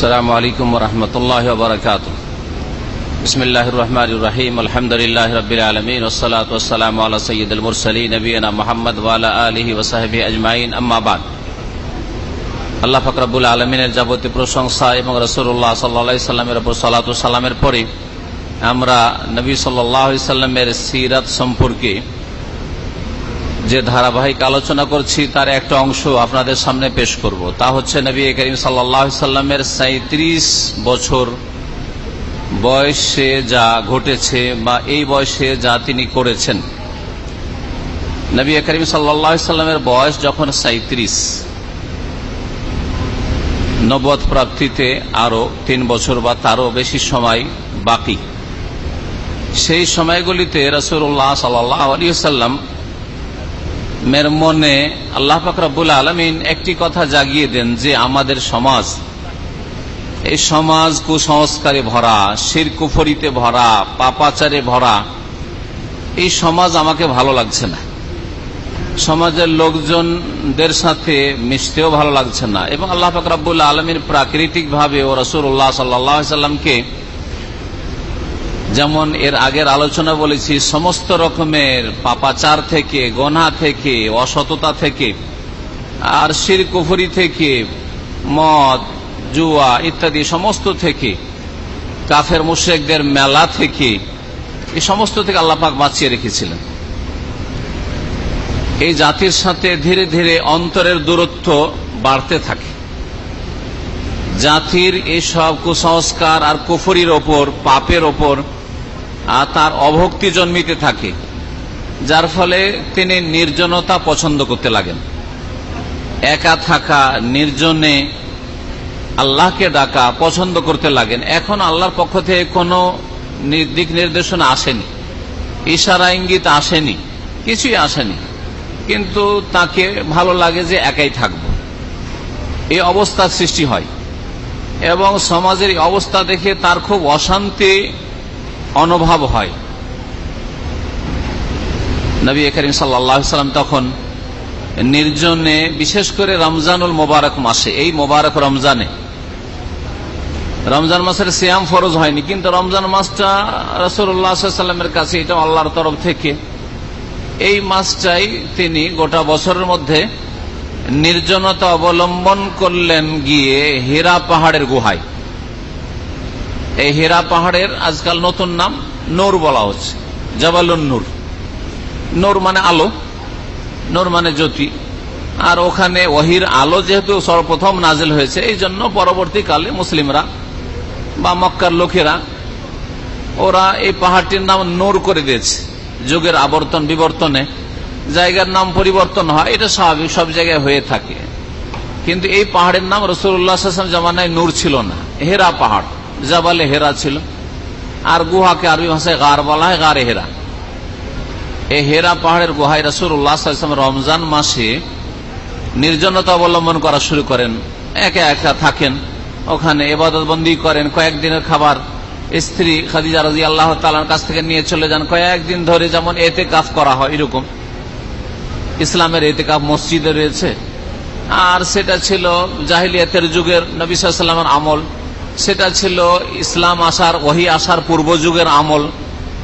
السلام عليكم ورحمة الله وبركاته بسم الله الرحمن الرحيم الحمد لله رب العالمين والصلاة والسلام على سيد المرسلين نبينا محمد وعلى آله وصحبه أجمعين أما بعد আল্লাহ ফকরাবুল আলমিনের যাবতীয় প্রশংসা এবং রসুল্লাহ সাল্লা সাল্লামের উপর সালাত সালামের পরে আমরা নবী সাল্লাহ সাল্লামের সিরাত সম্পর্কে যে ধারাবাহিক আলোচনা করছি, তার একটা অংশ আপনাদের সামনে পেশ করব। তা হচ্ছে নবী করিম সাল্লামের সাঁত্রিশ বছর বয়সে যা ঘটেছে বা এই বয়সে যা তিনি করেছেন। নবী করিম সাল্লাহ সাল্লামের বয়স যখন সাঁত্রিশ নবদ প্রাপ্তিতে আরও তিন বছর বা তারও বেশি সময় বাকি। সেই সময়গুলিতে রসুল্লাহ সাল্লাহ আলিয়াল্লাম মের মনে আল্লাহ ফাকরাবুল আলমিন একটি কথা জাগিয়ে দেন যে আমাদের সমাজ, এই সমাজ কুসংস্কারে ভরা শির কুফরিতে ভরা, পাপাচারে ভরা, এই সমাজ আমাকে ভালো লাগছে না। সমাজের লোকজনদের সাথে মিশতেও ভালো লাগছে না। এবং আল্লাহ ফাকরাবুল আলমীর প্রাকৃতিক ভাবে ও রসুল্লাহ সাল্লামকে যেমন এর আগের আলোচনা বলেছি, সমস্ত রকমের পাপাচার থেকে, গনা থেকে, অসততা থেকে, আর শির কুফরি থেকে, মদ, জুয়া ইত্যাদি সমস্ত থেকে, কাফের মুশেকদের মেলা থেকে, এই সমস্ত থেকে আল্লাপাক বাঁচিয়ে রেখেছিলেন। এই জাতির সাথে ধীরে ধীরে অন্তরের দূরত্ব বাড়তে থাকে। জাতির এইসব কুসংস্কার আর কুফরির ওপর, পাপের ওপর আর তার অভক্তি জন্মিতে থাকে, যার ফলে তিনি নির্জনতা পছন্দ করতে লাগেন। একা থাকা, নির্জনে আল্লাহকে ডাকা পছন্দ করতে লাগেন। এখন আল্লাহর পক্ষ থেকে কোনো দিক নির্দেশনা আসেনি। ইশারা ইঙ্গিত আসেনি, কিছুই আসেনি। কিন্তু তাকে ভালো লাগে যে একাই থাকব। এই অবস্থার সৃষ্টি হয়। এবং সমাজের অবস্থা দেখে তার খুব অশান্তি অনুভব হয়। নবী করিম সাল্লাম তখন নির্জনে, বিশেষ করে রমজানুল মোবারক মাসে, এই মোবারক রমজানে, রমজান মাসের সিয়াম ফরজ হয়নি, কিন্তু রমজান মাসটা রসুল্লাহামের কাছে, এটা আল্লাহর তরফ থেকে, এই মাসটাই তিনি গোটা বছরের মধ্যে নির্জনতা অবলম্বন করলেন গিয়ে হীরা পাহাড়ের গুহায়। এই হেরা পাহাড়ের আজকাল নতুন নাম নূর বলা হচ্ছে, জবালুন নূর। নূর মানে আলো, নূর মানে জ্যোতি। আর ওখানে ওহির আলো যেহেতু সর্বপ্রথম নাজিল হয়েছে, এই জন্য পরবর্তীকালে মুসলিমরা বা মক্কার লোকেরা ওরা এই পাহাড়টির নাম নূর করে দিয়েছে। যুগের আবর্তন বিবর্তনে জায়গার নাম পরিবর্তন হয়, এটা স্বাভাবিক, সব জায়গায় হয়ে থাকে। কিন্তু এই পাহাড়ের নাম রসুল্লাহ জামানায় নূর ছিল না, হেরা পাহাড়। জাবালে হেরা ছিল। আর গুহাকে আরবি ভাষায় গার বলা হয় গারে হেরা। এই হেরা পাহাড়ের গুহায় রসুল্লাহ রমজান মাসে নির্জনতা অবলম্বন করা শুরু করেন। একা একা থাকেন। ওখানে এবাদত বন্দি করেন। কয়েকদিনের খাবার স্ত্রী খাদিজা রাজি আল্লাহ তালার কাছ থেকে নিয়ে চলে যান। কয়েকদিন ধরে যেমন এতে কাফ করা হয় এরকম। ইসলামের এতে কাফ মসজিদে রয়েছে। আর সেটা ছিল জাহিলিয়াতের যুগের নবী সাল্লামের আমল। সেটা ছিল ইসলাম আসার, ওহি আসার পূর্ব যুগের আমল।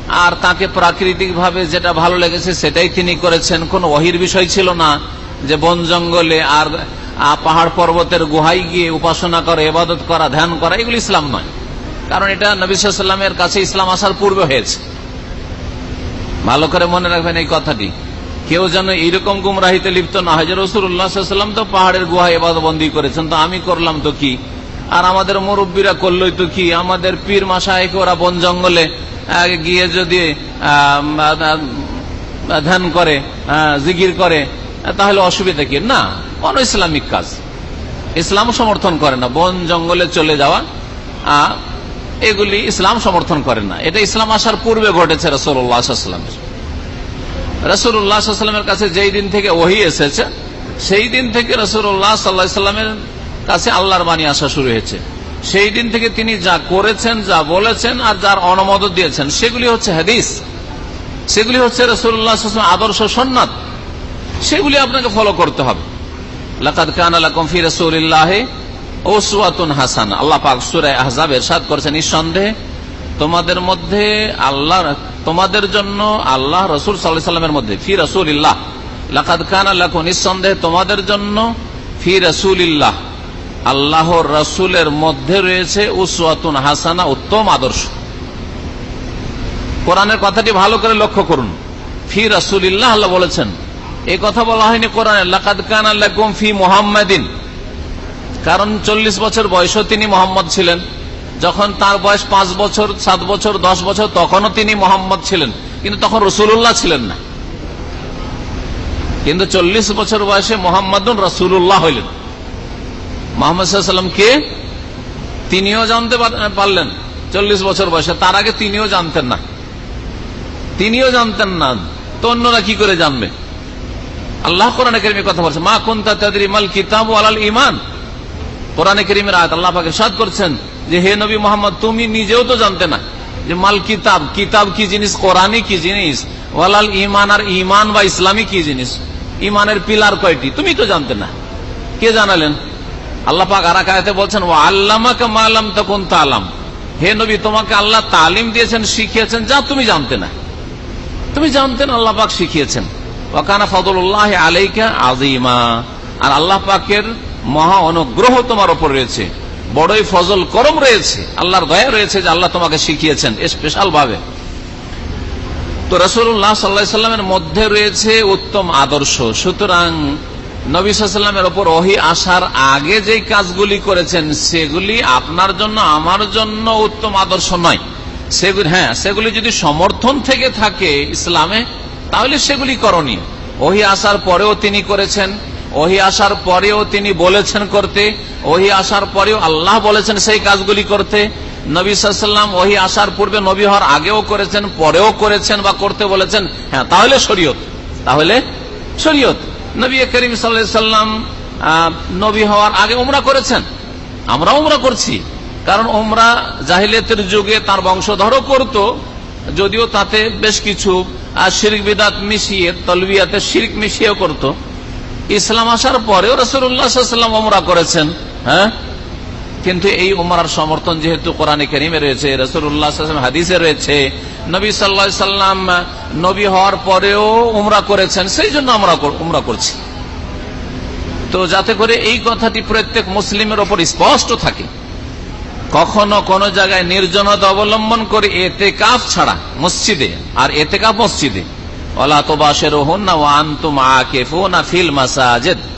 আর তাকে প্রাকৃতিক ভাবে যেটা ভালো লেগেছে সেটাই তিনি করেছেন। কোন ওহির বিষয় ছিল না যে বন জঙ্গলে আর পাহাড় পর্বতের গুহাই গিয়ে উপাসনা করা এবাদত করা, ধ্যান করা, এগুলো ইসলাম নয়। কারণ এটা নবিসামের কাছে ইসলাম আসার পূর্বে হয়েছে। ভালো করে মনে রাখবেন এই কথাটি। কেউ যেন এইরকম গুমরাহিতে লিপ্ত না হয় যে রসুল্লাহাম তো পাহাড়ের গুহা এবাদবন্দি করেছেন, তো আমি করলাম তো কি? আর আমাদের মুরব্বীরা করলই তো কি? আমাদের পীর মাসায়কে ওরা বন জঙ্গলে গিয়ে যদি ধ্যান করে জিগির করে তাহলে অসুবিধা কি? না কোন ইসলামিক কাজ। ইসলাম সমর্থন করে না। বন জঙ্গলে চলে যাওয়া এগুলি ইসলাম সমর্থন করে না। এটা ইসলাম আসার পূর্বে ঘটেছে রসুল্লাহামের রসুল্লাহামের কাছে যেই দিন থেকে ওহি এসেছে, সেই দিন থেকে রসুল্লাহ সাল্লাহ সাল্লামের কাছে আল্লাহর বাণী আসা শুরু হয়েছে। সেই দিন থেকে তিনি যা করেছেন, যা বলেছেন আর যার অনুমোদন দিয়েছেন, সেগুলি হচ্ছে হাদিস। সেগুলি হচ্ছে রসুল্লাহ আদর্শ সন্ন্যাত। সেগুলি আপনাকে ফলো করতে হবে। লাকাদ কান আলাকুম ফি রাসূলিল্লাহ উসওয়াতুন হাসান। আল্লাহ পাক সূরা আহজাব ইরশাদ করেছেন, নিঃসন্দেহে তোমাদের মধ্যে আল্লাহ তোমাদের জন্য আল্লাহ রাসূল আলাইহি সাল্লামের মধ্যে, ফি রাসূলিল্লাহ। লাকাদ কান আলাকুম নিঃসন্দেহে তোমাদের জন্য ফি রাসূলিল্লাহ। আল্লাহর রাসূলের মধ্যে রয়েছে উসওয়াতুন হাসানা, উত্তম আদর্শ। কোরআনের কথাটি ভালো করে লক্ষ্য করুন। ফি রাসূলিল্লাহ আল্লাহ বলেছেন এই কথা বলা হয়নি কোরআনে, লাকাদ ফি মুহাম্মাদিন। কারণ চল্লিশ বছর বয়সও তিনি মোহাম্মদ ছিলেন। যখন তার বয়স পাঁচ বছর, সাত বছর, দশ বছর, তখনও তিনি মোহাম্মদ ছিলেন। কিন্তু তখন রসুল্লাহ ছিলেন না। কিন্তু চল্লিশ বছর বয়সে মোহাম্মদ রসুল্লাহ হইলেন। মোহাম্মদ তিনিও জানতে পারলেন। চল্লিশ বছর বয়সে। তার আগে তিনিও জানতেন না। তিনিও জানতেন না। তো অন্যরা কি করে জানবে? আল্লাহ কোরআনে কেরিমের কথা বলছে, মা কুন্তা কিতাব আলাল ইমান কোরআনে কেরিমের আয়াত আল্লাহ সাদ করছেন যে, হে নবী মোহাম্মদ, তুমি নিজেও তো জানতে না যে মাল কিতাব কিতাব কি জিনিস, কোরআনই কি জিনিস, ওয়ালাল ইমান আর ইমান বা ইসলামী কি জিনিস? ইমানের পিলার কয়টি? তুমি তো জানতে না। কে জানালেন? আল্লাহ পাক আর আয়াতে বলছেন ও আল্লামাকে মালাম তখন তালাম। হে নবী, তোমাকে আল্লাহ তালিম দিয়েছেন, শিখিয়েছেন, যা তুমি জানতে না। তুমি আল্লাহ পাক শিখিয়েছেন। ফদুল্লাহ আলাইকা আজিমা আর আল্লাহ পাকের মহা অনুগ্রহ তোমার ওপর রয়েছে। বড়ই ফজল করম রয়েছে। আল্লাহর দয়া রয়েছে যে আল্লাহ তোমাকে শিখিয়েছেন স্পেশাল ভাবে। তো রসুল্লাহ সাল্লা সাল্লামের মধ্যে রয়েছে উত্তম আদর্শ। সুতরাং নবী ওপর ওহি আসার আগে যে কাজগুলি করেছেন, সেগুলি আপনার জন্য, আমার জন্য উত্তম আদর্শ নয়। সেগুলি হ্যাঁ সেগুলি যদি সমর্থন থেকে থাকে ইসলামে, তাহলে সেগুলি করণীয় ওহি আসার পরেও তিনি করেছেন, ওহি আসার পরেও তিনি বলেছেন করতে, ওহি আসার পরেও আল্লাহ বলেছেন সেই কাজগুলি করতে। নবী ওহি আসার পূর্বে নবী হওয়ার আগেও করেছেন, পরেও করেছেন বা করতে বলেছেন। হ্যাঁ তাহলে শরীয়ত। তাহলে শরীয়ত। নবী করিম সাল্লাম নবী হওয়ার আগে উমরা করেছেন। আমরা উমরা করছি। কারণ ওমরা জাহিলিয়তের যুগে তার বংশধরও করত, যদিও তাতে বেশ কিছু শিরিক বিদাত মিশিয়ে, তলবিয়াতে শিরিক মিশিয়েও করত। ইসলাম আসার পরেও রসুল্লাহাম ওমরা করেছেন হ্যাঁ? কিন্তু এই উমরার সমর্থন যেহেতু কোরআনে কেরিমে রয়েছে রসুল্লাহ হাদিসে রয়েছে, নবী সাল্লা সাল্লাম নবী হওয়ার পরেও উমরা করেছেন, সেই জন্য আমরা উমরা করছি। তো যাতে করে এই কথাটি প্রত্যেক মুসলিমের ওপর স্পষ্ট থাকে। কখনো কোন জায়গায় নির্জনতা অবলম্বন করে এতে কাফ ছাড়া মসজিদে, আর এতে কাফ মসজিদে।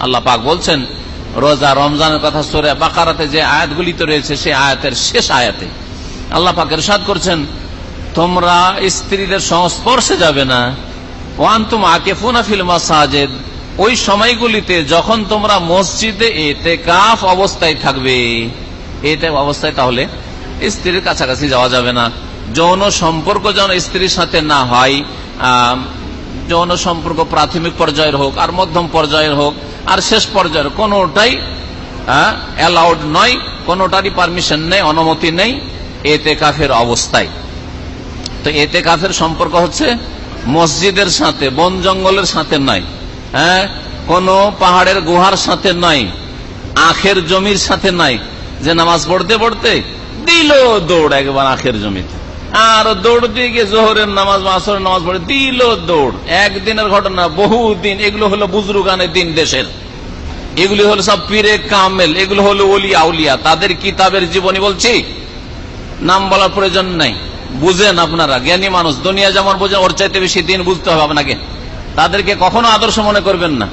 আল্লাহ পাক বলছেন রোজা, রমজানের কথা সরে বাকারাতে যে আয়াতগুলিতে রয়েছে, সেই আয়াতের শেষ আয়াতে। আল্লাহ পাক এরশাদ করছেন, তোমরা স্ত্রীদের সংস্পর্শে যাবে না। ওয়ান্তুম আকেফুনা ফিল মাসাজেদ। ওই সময়গুলিতে যখন তোমরা মসজিদে এতে কাফ অবস্থায় থাকবে এতে অবস্থায় তাহলে স্ত্রীর কাছাকাছি যাওয়া যাবে না। যৌন সম্পর্ক যেন স্ত্রীর সাথে না হয় যৌন সম্পর্ক প্রাথমিক পর্যায়ের হোক আর মধ্যম পর্যায়ের হোক আর শেষ পর্যায়ের কোনটাই অ্যালাউড নয়, কোনটারই পারমিশন নেই, অনুমতি নেই, এতে কাফের অবস্থায়। তো এতে কাফের সম্পর্ক হচ্ছে মসজিদের সাথে, বন জঙ্গলের সাথে নয় হ্যাঁ কোন পাহাড়ের গুহার সাথে নয়, আখের জমির সাথে নাই যে নামাজ পড়তে পড়তে দিল দৌড় একবার আখের জমিতে। আর দৌড় দিয়ে গিয়ে জোহরের নামাজ, আসরের নামাজ পড়ে, দিল দৌড়। একদিনের ঘটনা, বহুদিন, এগুলো হলো বুজরুগানের দিন দেশের। এগুলি হলো সব পীরে কামেল, এগুলো হলো ওলি আউলিয়া। তাদের কিতাবের জীবনী বলছি? নাম বলার প্রয়োজন নাই। বুঝেন আপনারা, জ্ঞানী মানুষ, দুনিয়া যেমন বোঝেন ওর চাইতে বেশি দিন বুঝতে হবে আপনাকে। তাদেরকে কখনো আদর্শ মনে করবেন না।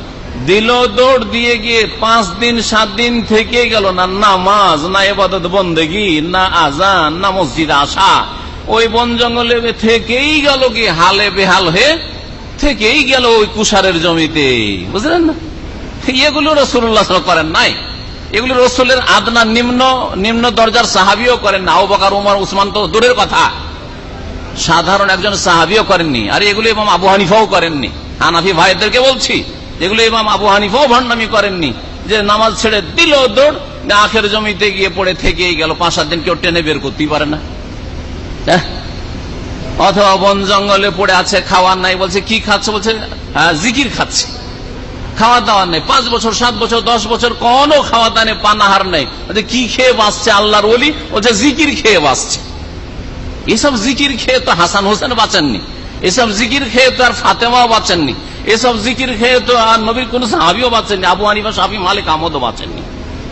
দিল দৌড় দিয়ে গিয়ে পাঁচ দিন, সাত দিন থেকে গেল না নামাজ, না এবাদত বন্দেগি, না আজান, না মসজিদ আসা। ওই বন জঙ্গলে থেকেই গেল কি, হালে বেহাল হয়ে থেকেই গেল ওই কুষারের জমিতে। বুঝলেন না? এগুলো রসুল্লাহ করেন নাই। এগুলো রসুলের আদনা নিম্ন নিম্ন দরজার সাহাবিও করেন না। আবাকার উমর, উসমান তো দূরের কথা। সাধারণ একজন সাহাবিও করেননি। আর এগুলো ইমাম আবু হানিফাও করেননি। হানাফি ভাইদেরকে বলছি, এগুলো ইমাম আবু হানিফাও ভণ্ডামি করেননি। যে নামাজ ছেড়ে দিল দৌড় আখের জমিতে গিয়ে পড়ে থেকেই গেল। পাঁচ সাত দিন কেউ টেনে বের করতেই পারে না? অথবা বন জঙ্গলে পড়ে আছে খাওয়ার নাই বলছে কি খাচ্ছে? বলছে হ্যাঁ, জিকির খাচ্ছে। খাওয়া দাওয়ার নেই। পাঁচ বছর সাত বছর দশ বছর কোন খাওয়া দাওয়া নেই পানাহার নেই। কি খেয়ে বাঁচছে আল্লাহর বলি বলছে জিকির খেয়ে বাঁচছে। এসব জিকির খেয়ে তো হাসান হোসেন বাঁচেননি। এসব জিকির খেয়ে তো আর ফাতেমাও বাঁচেননি। এসব জিকির খেয়ে তো আর নবীর কোন সাহাবিও বাঁচেননি। আবু হানিফা সাহাবি মালিক আমদও বাঁচেননি।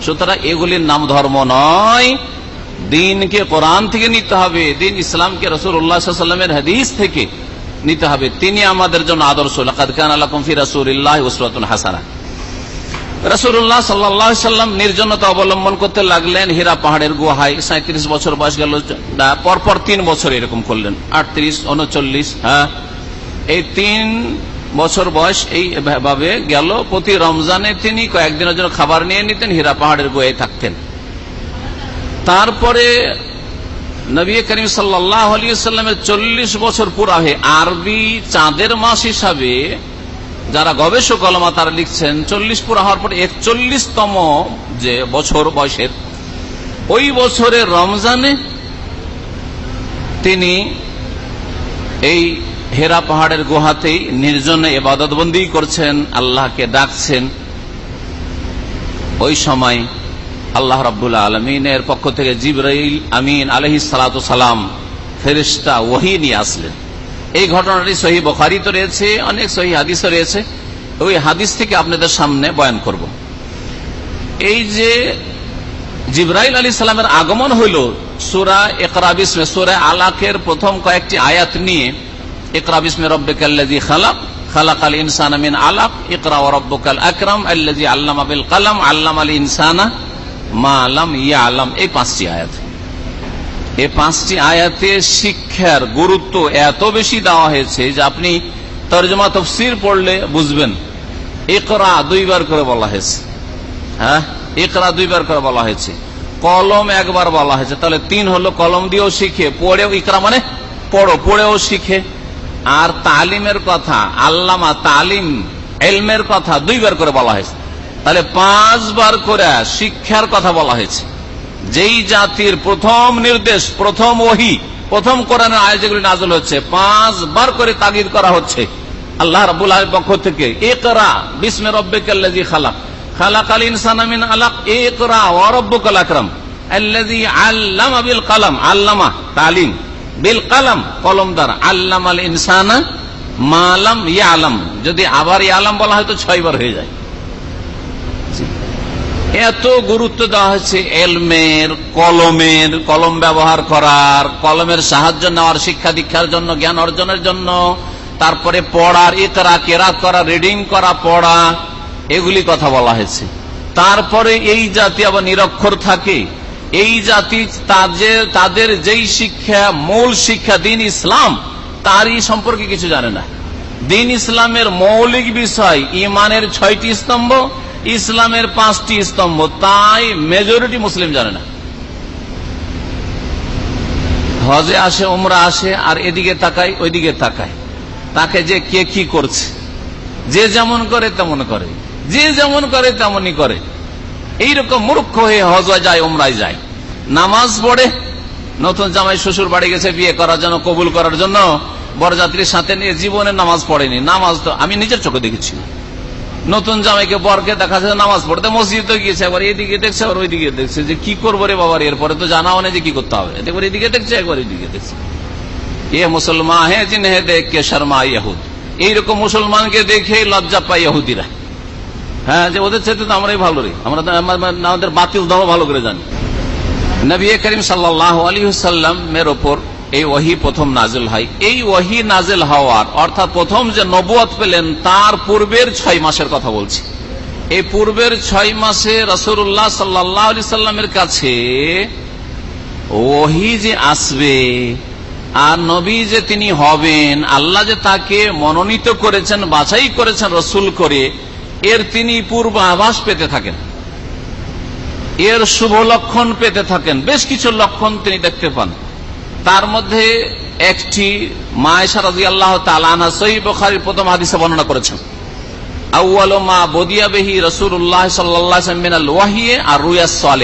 সুতরাং এগুলির নাম ধর্ম নয়। দিনকে কোরআন থেকে নিতে হবে, দিন ইসলামকে রসুল হাদিস থেকে নিতে হবে। তিনি আমাদের জন্য আদর্শ। হাসানা। রসুল্লাহ সাল্লাম নির্জনতা অবলম্বন করতে লাগলেন। হীরা পাহাড়ের গুহায় সাঁত্রিশ বছর বয়স গেল। পরপর তিন বছর এরকম করলেন। আটত্রিশ, উনচল্লিশ হ্যাঁ। এই তিন বছর বয়স এই ভাবে গেল। প্রতি রমজানে তিনি কয়েকদিনের জন্য খাবার নিয়ে নিতেন। হীরা পাহাড়ের গুহায় থাকতেন। তারপরে নবী করিম সাল্লামের চল্লিশ বছর পুরা হয়ে আরবি চাঁদের মাস হিসাবে যারা গবেষক অলমা তারা লিখছেন, চল্লিশ পুরা হওয়ার পরে একচল্লিশতম যে বছর বয়সের, ওই বছরে রমজানে তিনি এই হেরা পাহাড়ের গুহাতেই নির্জনে এবাদতবন্দি করছেন, আল্লাহকে ডাকছেন। ওই সময় আল্লাহ রাবুল আলমিনের পক্ষ থেকে জিব্রাইল আমিন আলহি সালাম ফেরিস্তা ওহি নিয়ে আসলেন। এই ঘটনাটি সহি বখারি তো রয়েছে, অনেক সহি হাদিসও রয়েছে। ওই হাদিস থেকে আপনাদের সামনে বয়ান করব। এই যে জিব্রাইল আলী সালামের আগমন হইল সুরা একরাবিসমে সুরা আলাকের প্রথম কয়েকটি আয়াত নিয়ে একরাবিসমে রব্বিকাল্লাজি খালাক খালাক আল ইনসান আমিন আলাক, ইকরা রব্বকাল আকরাম আল্লাজি আল্লাম আবিল কালাম আল্লাম আলী ইনসানা মা আলাম ইয়া আলাম এই পাঁচটি আয়াত। এই পাঁচটি আয়াতে শিক্ষার গুরুত্ব এত বেশি দেওয়া হয়েছে যে আপনি তর্জমা তফসির পড়লে বুঝবেন। একরা দুইবার করে বলা হয়েছে। হ্যাঁ? একরা দুইবার করে বলা হয়েছে। কলম একবার বলা হয়েছে। তাহলে তিন হলো কলম দিয়েও শিখে, পড়েও ইকরা মানে পড়ো, পড়েও শিখে। আর তালিমের কথা, আল্লামা তালিম, এলমের কথা দুইবার করে বলা হয়েছে। তাহলে পাঁচবার করে শিক্ষার কথা বলা হয়েছে। যেই জাতির প্রথম নির্দেশ, প্রথম ওহি, প্রথম কোরআনের আয় যেগুলি নাজল হচ্ছে, পাঁচবার করে তাগিদ করা হচ্ছে। আল্লাহ রাবুল পক্ষ থেকে একরা বিসমে রব্বিকাল্লাজি খালাক। খালাক আল ইনসান আমিন আলাক একরা ওয়ারব্বুকাল আকরাম। আল্লাজি আল্লামা বিল কালাম, আল্লামা তালিম। বিল কালাম কলম আল্লাম আল ইনসানা মালাম ইয়া আলাম যদি আবার ইয়া আলাম বলা হয় তো ছয়বার হয়ে যায়। এত গুরুত্ব দেওয়া হয়েছে এলমের, কলমের, কলম ব্যবহার করার, কলমের সাহায্য নেওয়ার, শিক্ষা দীক্ষার জন্য, জ্ঞান অর্জনের জন্য, তারপরে পড়ার, ইতরা, কেরাত করা, রিডিং করা, পড়া, এগুলি কথা বলা হয়েছে। তারপরে এই জাতি আবার নিরক্ষর থাকে। এই জাতি তাদের তাদের যেই শিক্ষা, মূল শিক্ষা, দিন ইসলাম, তারই সম্পর্কে কিছু জানে না। দিন ইসলামের মৌলিক বিষয়, ইমানের ছয়টি স্তম্ভ ইসলামের পাঁচটি স্তম্ভ, তাই মেজরিটি মুসলিম জানে না। হজে আসে ওমরা আসে, আর এদিকে তাকায়, ওইদিকে তাকায়। তাকে যে কে কি করছে, যে যেমন করে তেমন করে, যে যেমন করে তেমনই করে। এইরকম মূর্খ হয়ে হজ যায় ওমরায় যায়। নামাজ পড়ে, নতুন জামাই শ্বশুর বাড়ি গেছে, বিয়ে করার জন্য, কবুল করার জন্য, বরযাত্রীর সাথে নিয়ে জীবনে নামাজ পড়েনি। নামাজ তো আমি নিজের চোখে দেখেছি। নতুন জামাইকে বরকে দেখা যাচ্ছে নামাজ পড়তে, মসজিদে গিয়েছে একবার, এদিকে দেখছে, আবার ওইদিকে দেখছে যে কি করব রে বাবার এরপরে তো জানাও নেই যে কি করতে হবে। একবার এদিকে দেখছে, একবার এদিকে দেখছে। এ মুসলমান হে জিন হে দেখ কে শর্মা ইয়াহুদ এইরকম মুসলমানকে দেখে লজ্জা পাই ইহুদিরা। হ্যাঁ যে ওদের চাইতে তো আমরাই ভালো রে। আমরা আমাদের বাতিল দল ভালো করে জানি। নবী করিম সাল্লাহ আলী সাল্লামের ওপর এই ওহি প্রথম নাজেল হয়। এই ওহি নাজেল হওয়ার, অর্থাৎ প্রথম যে নবুয়ত পেলেন, তার পূর্বের ছয় মাসের কথা বলছি। এই পূর্বের ছয় মাসে রসুল্লাহ সাল্লাহ সাল্লামের কাছে ওহি যে আসবে, আর নবী যে তিনি হবেন, আল্লাহ যে তাকে মনোনীত করেছেন, বাছাই করেছেন রসুল করে, এর তিনি পূর্বাভাস পেতে থাকেন। এর শুভ লক্ষণ পেতে থাকেন। বেশ কিছু লক্ষণ তিনি দেখতে পান। তার মধ্যে একটি মায়েশা রাজি আল্লাহ তালানা সহি প্রথম হাদিসে বর্ণনা করেছেন।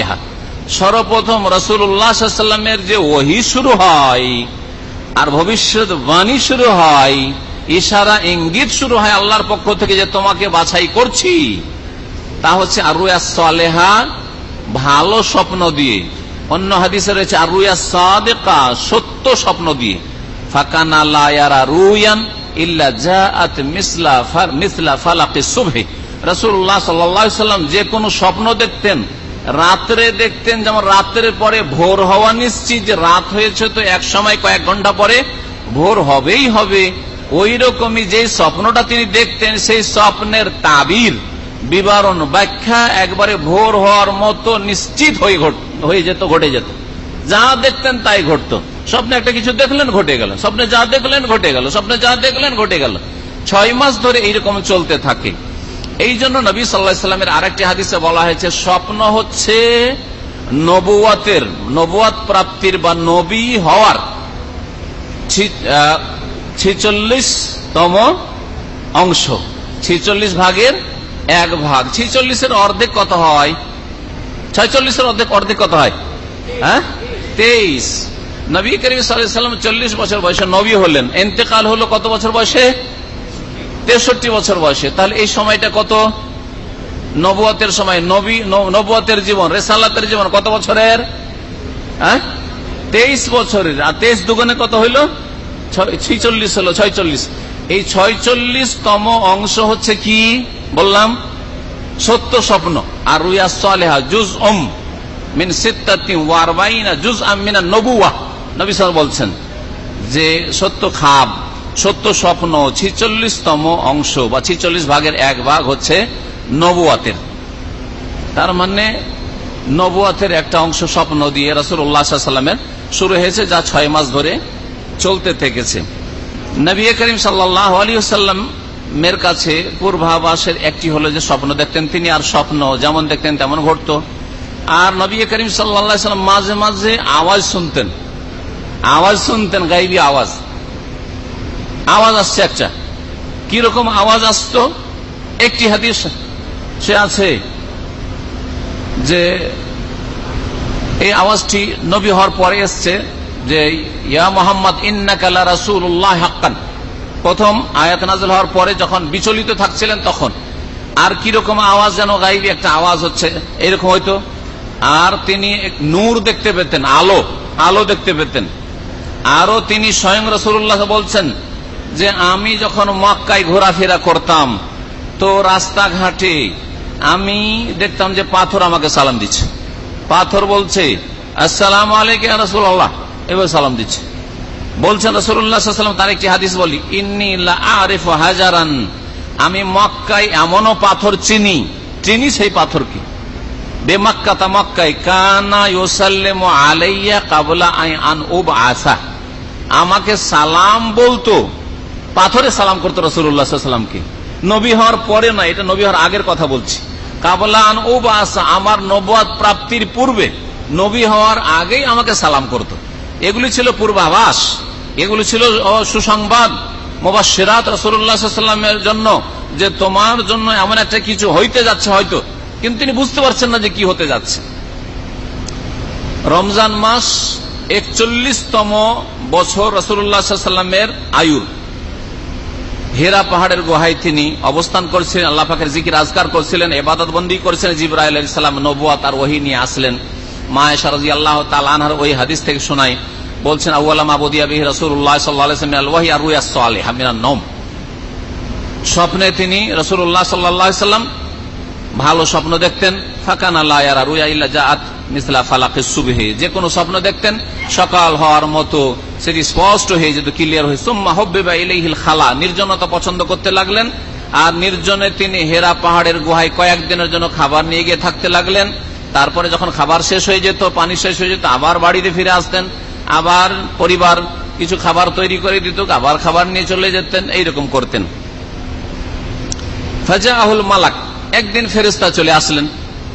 আর সর্বপ্রথম যে ওহি শুরু হয় আর ভবিষ্যৎ বাণী শুরু হয়, ইশারা, ইঙ্গিত শুরু হয় আল্লাহর পক্ষ থেকে যে তোমাকে বাছাই করছি, তা হচ্ছে আরুয়া সালেহা ভালো স্বপ্ন দিয়ে। অন্য হাদিসে রয়েছে আরুয়া সাদেকা সত্য স্বপ্ন দিয়ে। ফাকানা লায়ারা রুয়ান সাল্লাম যে কোনো স্বপ্ন দেখতেন, রাত্রে দেখতেন, যেমন রাত্রের পরে ভোর হওয়া নিশ্চিত যে রাত হয়েছে তো এক সময় কয়েক ঘণ্টা পরে ভোর হবেই হবে। ওই রকমই যে স্বপ্নটা তিনি দেখতেন, সেই স্বপ্নের তাবির। বিবরণ ব্যাখ্যা একবারে ভোর হওয়ার মতো নিশ্চিত হয়ে যেত, ঘটে যেত। যা দেখতেন তাই ঘটতো। স্বপ্নে একটা কিছু দেখলেন, ঘটে গেল। স্বপ্নে যা দেখলেন, ঘটে গেল। স্বপ্নে যা দেখলেন, ঘটে গেল। ছয় মাস ধরে এইরকম চলতে থাকে। এই জন্য নবী সাল্লাহ সাল্লামের আরেকটি হাদিসে বলা হয়েছে, স্বপ্ন হচ্ছে নবুয়াতের, নবুয়াত প্রাপ্তির বা নবী হওয়ার ছিচল্লিশতম অংশ। ছিচল্লিশ ভাগের এক ভাগ। ছিচল্লিশের অর্ধেক কত হয়? ছয়চল্লিশের অর্ধেক অর্ধেক কত হয়? হ্যাঁ? তেইশ। নবী করিম সাল্লাম চল্লিশ বছর বয়সে নবী হলেন। এতেকাল হলো কত বছর বয়সে? তেষট্টি বছর বয়সে। তাহলে এই সময়টা কত? নবুয়াতের সময়। নবী নবুয়াতের জীবন, রেসালাতের জীবন কত বছরের? হ্যাঁ? তেইশ বছরের। আর তেইশ দুগুণে কত হইল? ছিচল্লিশ হলো ছয়চল্লিশ। এই ছয়চল্লিশতম অংশ হচ্ছে কি? বললাম, সত্য স্বপ্ন। আর রুইয়া সালেহা জুজ ওম মিন সিত্তাতি ওয়ারবাইনা জুজ আমিনা নবুয়া নবী সাল বলছেন যে সত্য খাব, সত্য স্বপ্ন, ছিচল্লিশতম অংশ বা ছিচল্লিশ ভাগের এক ভাগ হচ্ছে নবুয়াতের তার মানে নবুয়াতের একটা অংশ স্বপ্ন দিয়ে রসুল্লাহামের শুরু হয়েছে যা ছয় মাস ধরে চলতে থেকেছে। নবী করিম সাল্লাহ আলী সাল্লামের কাছে পূর্বাভাসের একটি হলো যে স্বপ্ন দেখতেন তিনি, আর স্বপ্ন যেমন দেখতেন তেমন ঘটত। আর নবী করিম সাল্লাম মাঝে মাঝে আওয়াজ শুনতেন। আওয়াজ শুনতেন, গাইবি আওয়াজ। আওয়াজ আসছে একটা। কীরকম আওয়াজ আসত? একটি হাদিস সে আছে যে, এই আওয়াজটি নবী হওয়ার পরে এসছে। যে, ইয়া মোহাম্মদ ইন্নাকালা রাসুল্লাহ হাক্কান। প্রথম আয়াত নাজল হওয়ার পরে যখন বিচলিত থাকছিলেন তখন, আর কীরকম আওয়াজ যেন গাইবি? একটা আওয়াজ হচ্ছে, এরকম হয়তো। আর তিনি নূর দেখতে পেতেন, আলো আলো দেখতে পেতেন। আরও তিনি স্বয়ং রসুল্লাহ বলছেন যে, আমি যখন মক্কায় ঘোরাফেরা করতাম, তো রাস্তাঘাটে আমি দেখতাম যে পাথর আমাকে সালাম দিচ্ছে। পাথর বলছে, আসসালাম আলাইকে রসুল্লাহ এবার সালাম দিচ্ছে। বলছেন রসুল্লাহাম তার একটি হাদিস বলি, ইন্নি আরিফ হাজারান। আমি মক্কায় এমনও পাথর চিনি চিনি সেই পাথরকে বেমাক্কাতা মক্কায় কানা ইউসাল্লেম আলাইয়া কাবলা আই আন উব আসা আমাকে সালাম বলতো, পাথরে সালাম করতো রসুল্লাহামকে নবী হওয়ার পরে না এটা নবী হওয়ার আগের কথা বলছি। কাবলা আন উব আসা আমার নবাদ প্রাপ্তির পূর্বে নবী হওয়ার আগেই আমাকে সালাম করত। এগুলি ছিল পূর্বাভাস এগুলি ছিল সুসংবাদ মোবাসিরাত রসুল্লাহামের জন্য, যে তোমার জন্য এমন একটা কিছু হইতে যাচ্ছে হয়তো, কিন্তু তিনি বুঝতে পারছেন না যে কি হতে যাচ্ছে। রমজান মাস একচল্লিশতম বছর রসুল্লাহামের আয়ুর। হেরা পাহাড়ের গুহায় তিনি অবস্থান করছিলেন, আল্লাহ পাখের জিকির আজকার করছিলেন এবাদত করেছিলেন জিব্রাহ ইসলাম নবুয়া তার ওহি নিয়ে আসলেন। স্বপ্নে তিনি রসুল্লাহ সাল্লাহ সাল্লাম ভালো স্বপ্ন দেখতেন। যে কোনো স্বপ্ন দেখতেন, সকাল হওয়ার মতো সেটি স্পষ্ট হয়ে যেত, ক্লিয়ার হয়ে। সুম্মা হব্বে বা ইলাইহিল খালা। নির্জনতা পছন্দ করতে লাগলেন। আর নির্জনে তিনি হেরা পাহাড়ের গুহায় কয়েকদিনের জন্য খাবার নিয়ে গিয়ে থাকতে লাগলেন। তারপরে যখন খাবার শেষ হয়ে যেত, পানি শেষ হয়ে যেত, আবার বাড়িতে ফিরে আসতেন, আবার পরিবার কিছু খাবার তৈরি করে দিত, আবার খাবার নিয়ে চলে যেতেন, এইরকম করতেন। ফাজা আহুল মালাক, একদিন ফেরিস্তা চলে আসলেন।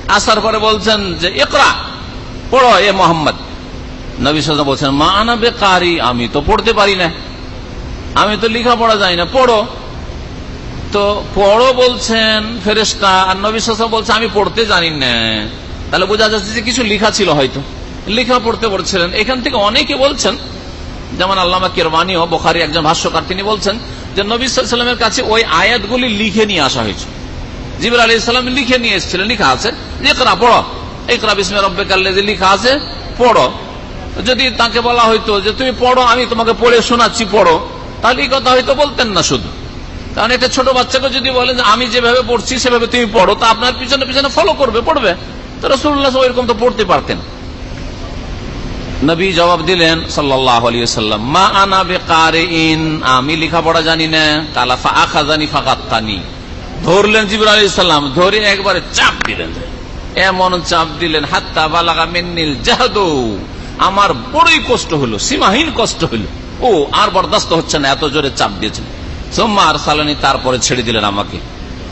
আসার পরে বলছেন যে একরা পড়ো এ মোহাম্মদ। নবী সাজা বলছেন, মা আনাবে কারি আমি তো পড়তে পারি না। আমি তো লেখা পড়া যায় না, পড়ো। তো পড়ো বলছেন ফেরেস্তা আর নবী সাজা বলছে আমি পড়তে জানি না। তাহলে বোঝা যাচ্ছে যে কিছু লিখা ছিল হয়তো। লেখা পড়তে পড়ছিলেন এখান থেকে অনেকে বলছেন, যেমন আল্লামা কেরবানি ও বোখারি একজন ভাষ্যকার, তিনি বলছেন যে নবী কাছে ওই আয়াতগুলি লিখে নিয়ে আসা হয়েছে। জিবুল আলী ইসলাম লিখে নিয়ে এসেছিলেন, লিখা আছে একরা পড়ো। একরা বিসমে রব্বে কাল্লে যে লিখা আছে, পড়ো। যদি তাকে বলা হইতো যে তুমি পড়ো, আমি তোমাকে পড়ে শোনাচ্ছি, পড়ো, তাহলে এই কথা হয়তো বলতেন না শুধু। কারণ একটা ছোট বাচ্চাকে যদি বলেন আমি যেভাবে পড়ছি, সেভাবে তুমি পড়ো, তা আপনার পিছনে পিছনে ফলো করবে, পড়বে। রসুল্লাহ এরকম তো পড়তে পারতেন। নবী জবাব দিলেন সাল্লাম মা আনা বেকারে আমি লেখাপড়া জানি না আখা জানি ফাঁকাত্তানি ধরলেন জিবুল আলী সাল্লাম ধরে একবারে চাপ দিলেন। এমন চাপ দিলেন, হাত্তা বালাগা মেন্নিল জাহাদু। আমার বড়ই কষ্ট হলো, সীমাহীন কষ্ট হলো। ও, আর বরদাস্ত হচ্ছে না, এত জোরে চাপ দিয়েছেন। সোম্মা আর সালানি তারপরে ছেড়ে দিলেন আমাকে।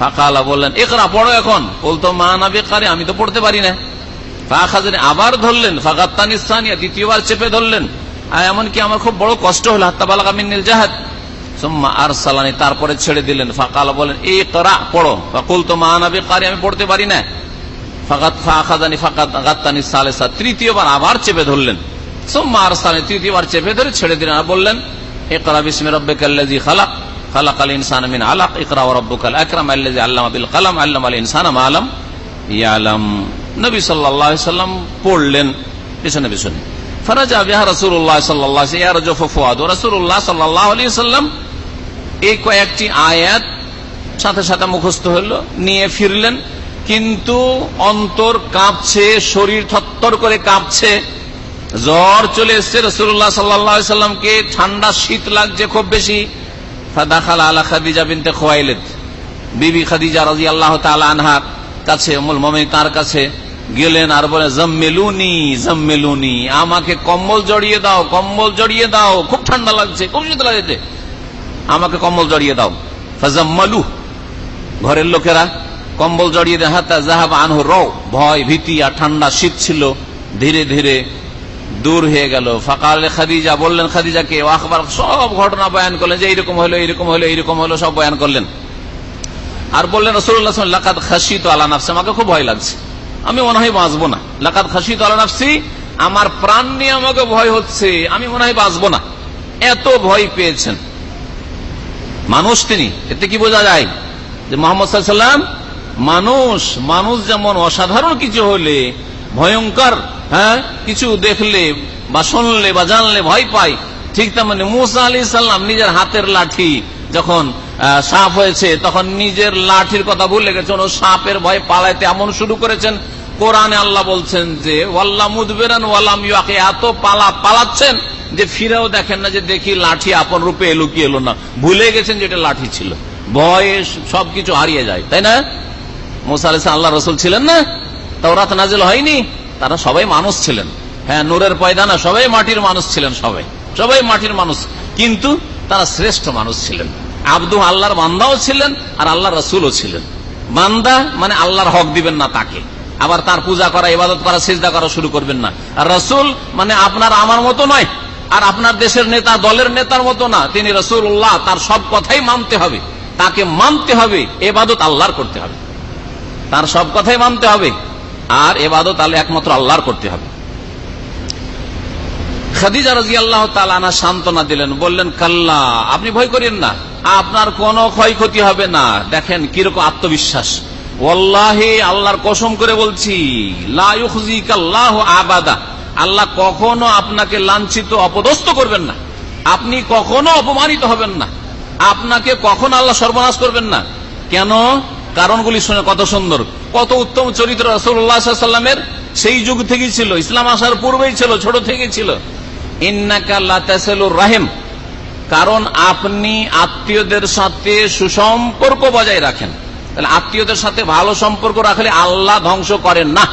ফাঁকা বললেন একরা পড়ো এখন। বলতো, মা না বেকারে আমি তো পড়তে পারি না। আবার ধরলেন ফাগাত্তানিস্তানিয়া দ্বিতীয়বার চেপে ধরলেন। এমনকি আমার খুব বড় কষ্ট হলো, হাত্তা বালাগা মিন্নিল জাহাদ। আর তারপরে ছেড়ে দিলেন। ফাঁকাল বলেন এই করা পড়ো ফাকুল তো আমি পড়তে পারি না। তৃতীয়বার আবার চেপে ধরলেন। সোম্মা আর সালানি তৃতীয়বার চেপে ধরে ছেড়ে দিলেন আর বললেন এ করা বিসমে রব্বে খালাক। খালাক আল ইনসান মিন আলাক ইকরা রব্বুকাল আকরাম আল্লাজি আল্লামা বিল কালাম আল্লাম আল ইনসান মা আলম ইয়ালাম নবী সাল্লাম পড়লেন পিছনে পিছনে ফরাজা বিহা রসুল্লাহ সাল্লাহ আলী সাল্লাম এই কয়েকটি আয়াত সাথে সাথে মুখস্থ হইল নিয়ে ফিরলেন। কিন্তু অন্তর কাঁপছে, শরীর থত্তর করে কাঁপছে। জ্বর চলে এসছে, রসুল্লাহ সাল্লাহ সাল্লামকে। ঠান্ডা শীত লাগছে খুব বেশি। দাখাল আলা খাদিজা বিনতে খোয়াইলেদ বিবি খাদিজা রাজি আল্লাহ আনহার কাছে মমিন তার কাছে গেলেন আর বলে, জম্মেলুনি জম্মেলুনি, আমাকে কম্বল জড়িয়ে দাও, কম্বল জড়িয়ে দাও, খুব ঠান্ডা লাগছে, খুব শীত লাগছে আমাকে কম্বল জড়িয়ে দাও। ফাজাম্মালু। ঘরের লোকেরা কম্বল জড়িয়ে দেয়। হাতা জাহাব আনহ রও, ভয়, ভীতি আর ঠান্ডা শীত ছিল। ধীরে ধীরে দূর হয়ে গেল। ফাকাল খাদিজা বললেন খাদিজাকে আখবর, সব ঘটনা বয়ান করলেন যে এইরকম হলো এইরকম হলো এইরকম হলো, সব বয়ান করলেন। আর বললেন লাকাত খাসি তো আলা নাফসে। আমাকে খুব ভয় লাগছে। আমি মনে হয় বাঁচবো না। লাকাত খাসি তো আলা নাফসি, আমার প্রাণ নিয়ে আমাকে ভয় হচ্ছে। আমি মনে হয় বাঁচবো না। এত ভয় পেয়েছেন। মানুষ তিনি। এতে কি বোঝা যায়? যে মোহাম্মদ সাল্লাম মানুষ মানুষ যেমন অসাধারণ কিছু হলে, ভয়ঙ্কর হ্যাঁ? কিছু দেখলে বা শুনলে বা জানলে ভয় পায় ঠিক তেমনি মুসা আলি সাল্লাম নিজের হাতের লাঠি যখন সাপ হয়েছে, তখন নিজের লাঠির কথা ভুলে গেছেন ও সাপের ভয় পালাইতে এমন শুরু করেছেন। কোরআনে আল্লাহ বলছেন যে, ওয়াল্লা মুদবেরান ওয়াল্লাম ইয়াকে এত পালা পালাচ্ছেন যে ফিরেও দেখেন না যে দেখি লাঠি আপন রূপে কি এলো না। ভুলে গেছেন যে এটা লাঠি ছিল। ভয়ে সবকিছু হারিয়ে যায়। তাই না? মোসা আলিস আল্লাহ রসুল ছিলেন না? তাওরাত নাজিল হয়নি? তারা সবাই মানুষ ছিলেন। হ্যাঁ নূরের পয়দা না সবাই মাটির মানুষ ছিলেন সবাই। সবাই মাটির মানুষ। কিন্তু তারা শ্রেষ্ঠ মানুষ ছিলেন। আব্দু আল্লাহর বান্দাও ছিলেন আর আল্লাহ রসুলও ছিলেন। বান্দা মানে আল্লাহর হক দিবেন না তাকে। আবার তার পূজা করা, ইবাদত করা, সিজদা করা শুরু করবেন না। আর রসুল মানে আপনার আমার মতো নয়। আর আপনার দেশের নেতা, দলের নেতার মতো না। তিনি রসুল উল্লাহ তার সব কথাই মানতে হবে। তাকে মানতে হবে, এবাদত আল্লাহর করতে হবে। তার সব কথাই মানতে হবে। আর এবাদত আল্লাহ একমাত্র আল্লাহর করতে হবে। খাদিজা রাজি আল্লাহ তালানা সান্ত্বনা দিলেন, বললেন, কাল্লা, আপনি ভয় করেন না, আপনার কোনো ক্ষয়ক্ষতি হবে না। দেখেন কীরকম আত্মবিশ্বাস। ওল্লাহে আল্লাহর কসম করে বলছি আবাদা। আল্লাহ কখনো আপনাকে লাঞ্ছিত, অপদস্থ করবেন না। আপনি কখনো অপমানিত হবেন না। আপনাকে কখনো আল্লাহ সর্বনাশ করবেন না। কেন? কারণগুলি শুনে কত সুন্দর, কত উত্তম চরিত্র রসুল্লাহামের সেই যুগ থেকেই ছিল, ইসলাম আসার পূর্বেই ছিল, ছোট থেকেই ছিল। রাহেম, কারণ আপনি আত্মীয়দের সাথে সুসম্পর্ক বজায় রাখেন। তাহলে আত্মীয়দের সাথে ভালো সম্পর্ক রাখলে আল্লাহ ধ্বংস করেন না।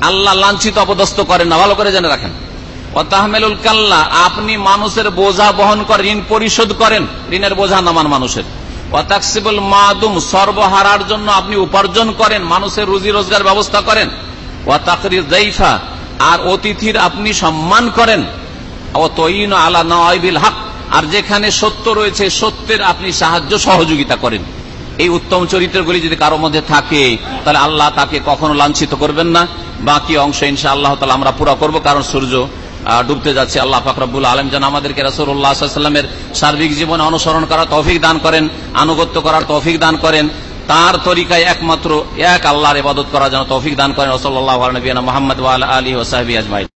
আল্লাহ লাঞ্ছিত, অপদস্থ করেন না, ভালো করে জেনে রাখেন। আপনি মানুষের বোঝা বহন করেন, ঋণ পরিশোধ করেন। ঋণের বোঝা নামান মানুষের। ওয়াতাকসিবুল মাদুম, সর্বহারার জন্য আপনি উপার্জন করেন, মানুষের রুজি রোজগার ব্যবস্থা করেন। ওয়াতাকরি জাইফা আর অতিথির আপনি সম্মান করেন। ও আলা নয়বিল হক, আর যেখানে সত্য রয়েছে, সত্যের আপনি সাহায্য সহযোগিতা করেন। এই উত্তম চরিত্রগুলি যদি কারোর মধ্যে থাকে, তাহলে আল্লাহ তাকে কখনো লাঞ্ছিত করবেন না। বাকি অংশ ইনশা আল্লাহ তালা আমরা পুরা করব, কারণ সূর্য ডুবতে যাচ্ছে। আল্লাহ ফাকরাবুল আলম যেন আমাদেরকে রাসুল্লাহামের সার্বিক জীবনে অনুসরণ করার তৌফিক দান করেন, আনুগত্য করার তৌফিক দান করেন। তার তরিকায় একমাত্র এক আল্লাহর ইবাদত করার জন্য তৌফিক দান করেন। রসল্লাহ নবীনা মোহাম্মদ আলী ওসাহাবি আজমাই